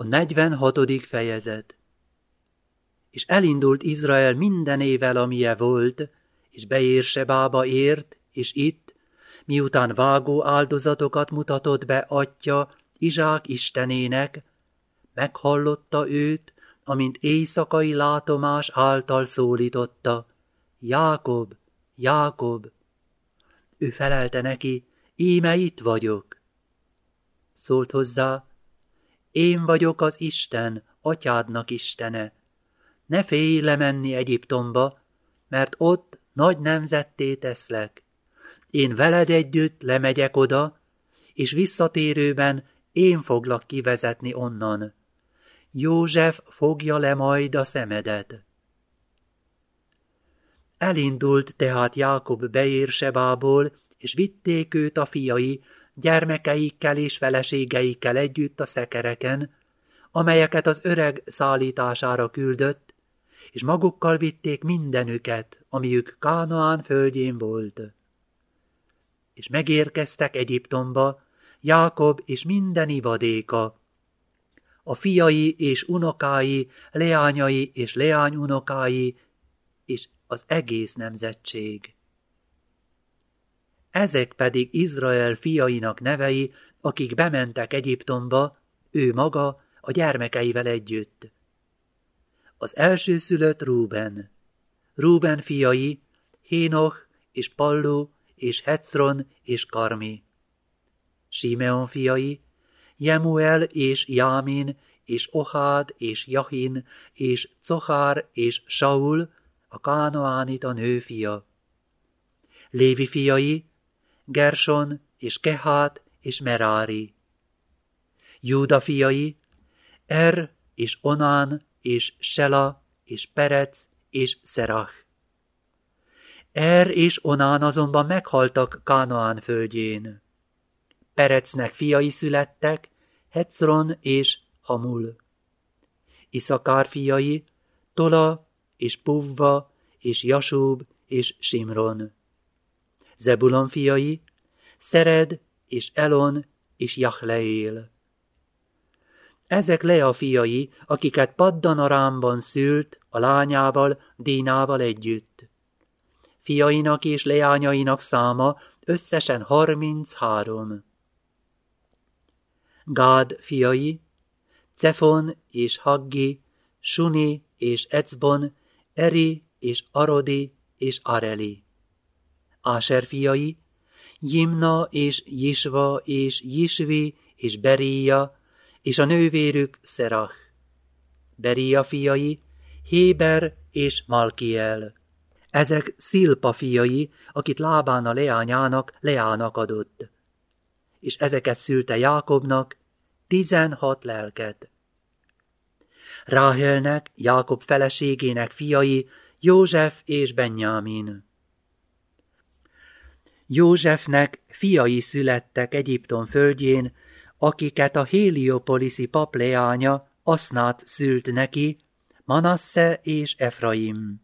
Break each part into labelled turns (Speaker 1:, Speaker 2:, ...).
Speaker 1: A 46. fejezet És elindult Izrael minden ével, amilyen volt, és beér Sebába ért, és itt, miután vágó áldozatokat mutatott be atya Izsák istenének, meghallotta őt, amint éjszakai látomás által szólította. Jákob, Jákob! Ő felelte neki, íme itt vagyok. Szólt hozzá, én vagyok az Isten, atyádnak Istene. Ne félj lemenni Egyiptomba, mert ott nagy nemzetté teszlek. Én veled együtt lemegyek oda, és visszatérőben én foglak kivezetni onnan. József fogja le majd a szemedet. Elindult tehát Jákob Beérsebából, és vitték őt a fiai, gyermekeikkel és feleségeikkel együtt a szekereken, amelyeket az öreg szállítására küldött, és magukkal vitték mindenüket, amiük Kánaán földjén volt. És megérkeztek Egyiptomba, Jákob és minden ivadéka, a fiai és unokái, leányai és leányunokái, és az egész nemzetség. Ezek pedig Izrael fiainak nevei, akik bementek Egyiptomba, ő maga a gyermekeivel együtt. Az első szülött Rúben. Rúben fiai, Hénoch és Pallu és Hetzron és Karmi. Simeon fiai, Jemuel és Jámin és Ohád és Jahin és Cohár és Saul, a Kánoánita nő fia. Lévi fiai, Gerson és Kehát és Merári. Júda fiai, Er és Onán és Sela és Perec és Szerach. Er és Onán azonban meghaltak Kánaán földjén. Perecnek fiai születtek, Hetzron és Hamul. Iszakár fiai, Tola és Puvva és Jasúb és Simron. Zebulon fiai, Szered és Elon és Jachleél. Ezek Lea fiai, akiket Paddanarámban szült a lányával, Dínával együtt. Fiainak és leányainak száma összesen harminchárom. Gád fiai, Cefon és Haggi, Suni és Ecbon, Eri és Arodi és Areli. Áser fiai, Jimna és Jisva és Jisvi és Beria, és a nővérük Szerach. Beria fiai, Héber és Malkiel. Ezek Szilpa fiai, akit Lábán a leányának Leának adott. És ezeket szülte Jákobnak, tizenhat lelket. Ráhelnek, Jákob feleségének fiai, József és Benjamin. Józsefnek fiai születtek Egyiptom földjén, akiket a Héliopoliszi papleánya Asznát szült neki, Manasse és Efraim.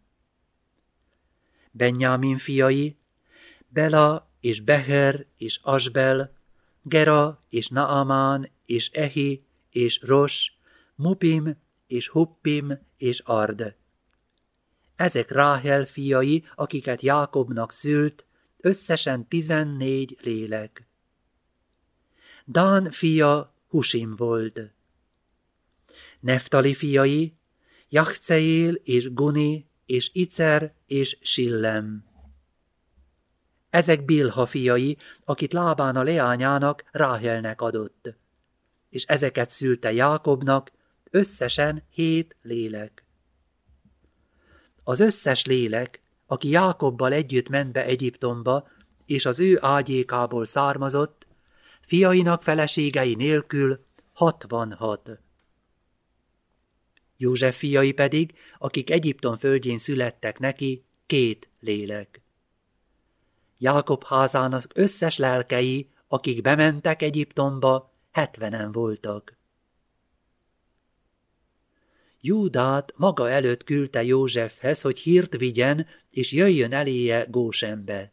Speaker 1: Benjamin fiai, Bela és Beher és Asbel, Gera és Naamán és Ehi és Ros, Mupim és Huppim és Ard. Ezek Ráhel fiai, akiket Jákobnak szült, összesen tizennégy lélek. Dán fia Husim volt. Neftali fiai, Jachceél és Guni és Icer és Sillem. Ezek Bilha fiai, akit Lábán a leányának Ráhelnek adott. És ezeket szülte Jákobnak, összesen hét lélek. Az összes lélek, aki Jákobbal együtt ment be Egyiptomba, és az ő ágyékából származott, fiainak feleségei nélkül hatvanhat. József fiai pedig, akik Egyiptom földjén születtek neki, két lélek. Jákob házának összes lelkei, akik bementek Egyiptomba, hetvenen voltak. Júdát maga előtt küldte Józsefhez, hogy hírt vigyen, és jöjjön eléje Gósenbe.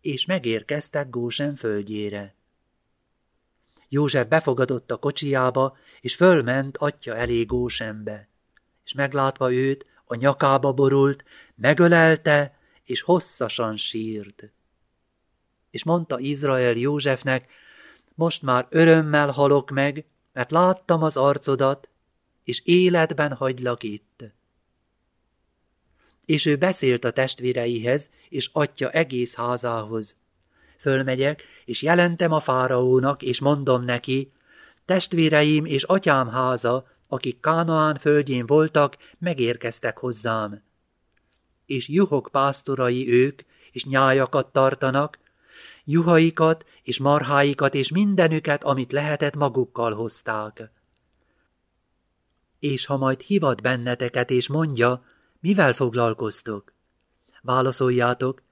Speaker 1: És megérkeztek Gósen földjére. József befogadott a kocsijába, és fölment atya elé Gósembe. És meglátva őt, a nyakába borult, megölelte, és hosszasan sírt. És mondta Izrael Józsefnek, most már örömmel halok meg, mert láttam az arcodat, és életben hagylak itt. És ő beszélt a testvéreihez, és atya egész házához. Fölmegyek, és jelentem a fáraónak, és mondom neki, testvéreim és atyám háza, akik Kánaán földjén voltak, megérkeztek hozzám. És juhok pásztorai ők, és nyájakat tartanak, juhaikat és marháikat és mindenüket, amit lehetett magukkal hozták. És ha majd hivat benneteket és mondja, mivel foglalkoztok? Válaszoljátok,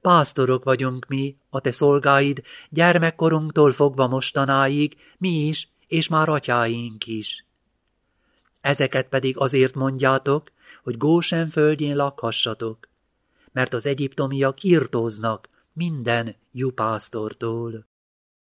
Speaker 1: pásztorok vagyunk mi, a te szolgáid, gyermekkorunktól fogva mostanáig, mi is, és már atyáink is. Ezeket pedig azért mondjátok, hogy Gósen földjén lakhassatok, mert az egyiptomiak írtóznak minden jupásztortól.